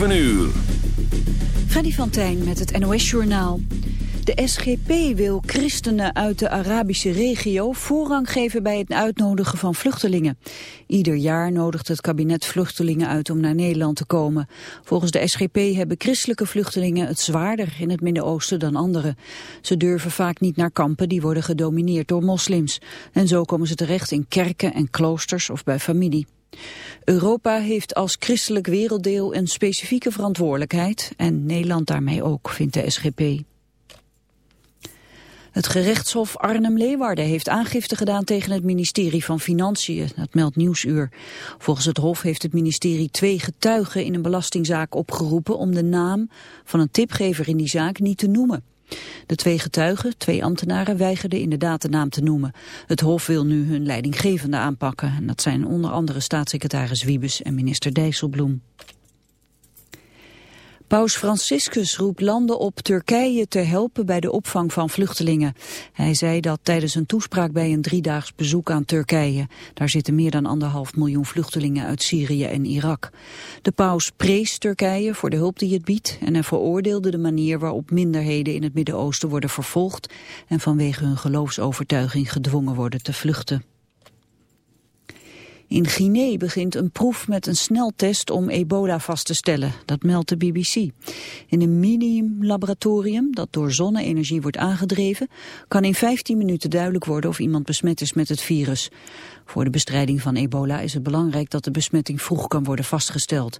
7 uur. Freddy van Tijn met het NOS-journaal. De SGP wil christenen uit de Arabische regio voorrang geven bij het uitnodigen van vluchtelingen. Ieder jaar nodigt het kabinet vluchtelingen uit om naar Nederland te komen. Volgens de SGP hebben christelijke vluchtelingen het zwaarder in het Midden-Oosten dan anderen. Ze durven vaak niet naar kampen die worden gedomineerd door moslims. En zo komen ze terecht in kerken en kloosters of bij familie. Europa heeft als christelijk werelddeel een specifieke verantwoordelijkheid en Nederland daarmee ook, vindt de SGP. Het gerechtshof Arnhem-Leeuwarden heeft aangifte gedaan tegen het ministerie van Financiën, dat meldt Nieuwsuur. Volgens het hof heeft het ministerie twee getuigen in een belastingzaak opgeroepen om de naam van een tipgever in die zaak niet te noemen. De twee getuigen, twee ambtenaren, weigerden inderdaad de naam te noemen. Het Hof wil nu hun leidinggevende aanpakken. En dat zijn onder andere staatssecretaris Wiebes en minister Dijsselbloem. Paus Franciscus roept landen op Turkije te helpen bij de opvang van vluchtelingen. Hij zei dat tijdens een toespraak bij een driedaags bezoek aan Turkije. Daar zitten meer dan anderhalf miljoen vluchtelingen uit Syrië en Irak. De paus prees Turkije voor de hulp die het biedt en hij veroordeelde de manier waarop minderheden in het Midden-Oosten worden vervolgd en vanwege hun geloofsovertuiging gedwongen worden te vluchten. In Guinea begint een proef met een sneltest om ebola vast te stellen. Dat meldt de BBC. In een mini-laboratorium dat door zonne-energie wordt aangedreven... kan in 15 minuten duidelijk worden of iemand besmet is met het virus. Voor de bestrijding van ebola is het belangrijk dat de besmetting vroeg kan worden vastgesteld.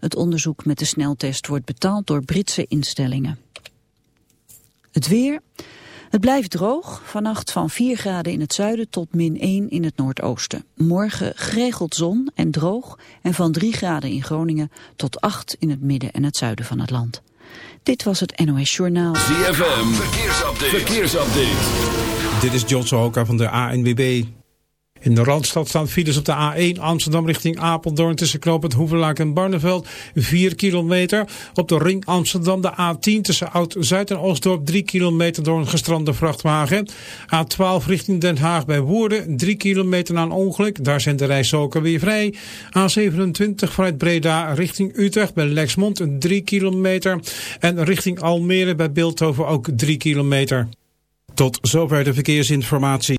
Het onderzoek met de sneltest wordt betaald door Britse instellingen. Het weer... Het blijft droog, vannacht van 4 graden in het zuiden tot min 1 in het noordoosten. Morgen geregeld zon en droog en van 3 graden in Groningen tot 8 in het midden en het zuiden van het land. Dit was het NOS Journaal. ZFM, verkeersupdate. verkeersupdate. Dit is John Sohoka van de ANWB. In de Randstad staan files op de A1 Amsterdam richting Apeldoorn tussen knooppunt Hoevelaak en Barneveld 4 kilometer. Op de ring Amsterdam de A10 tussen Oud-Zuid en Oostdorp 3 kilometer door een gestrande vrachtwagen. A12 richting Den Haag bij Woerden 3 kilometer na een ongeluk. Daar zijn de rijstroken weer vrij. A27 vanuit Breda richting Utrecht bij Lexmond 3 kilometer. En richting Almere bij Beeldhoven ook 3 kilometer. Tot zover de verkeersinformatie.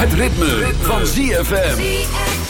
Het ritme, van ZFM.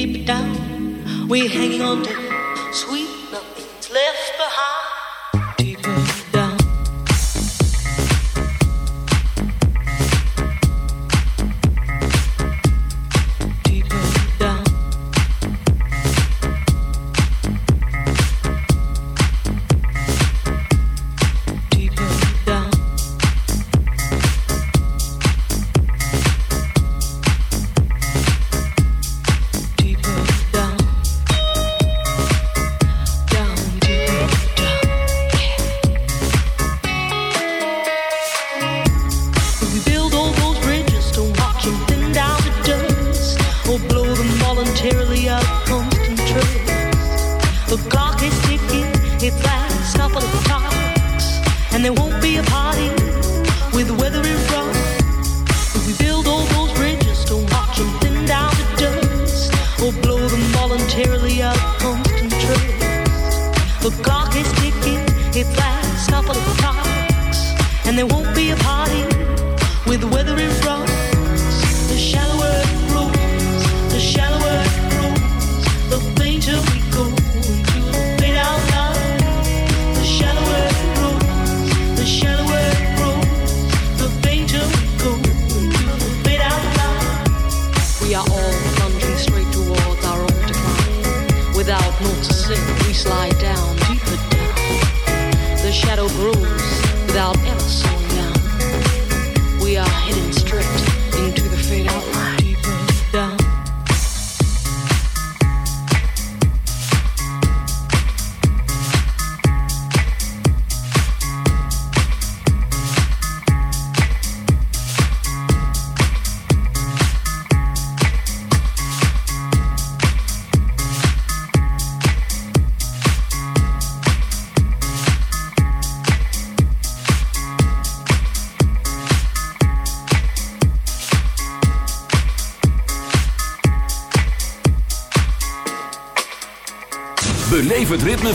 We're hanging on to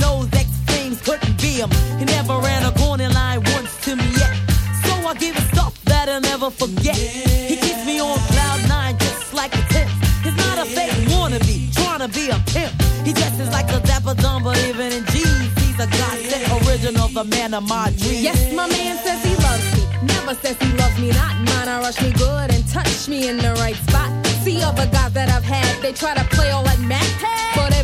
knows that things couldn't be him. He never ran a corner line once to me yet. So I give a stop that I'll never forget. He keeps me on cloud nine just like a tip. He's not a fake wannabe, trying to be a pimp. He dresses like a dapper dumb, but even in jeans, he's a godsend original, the man of my dreams. Yes, my man says he loves me. Never says he loves me not. Mine, I rush me good and touch me in the right spot. See other guys that I've had, they try to play all like math. Hey!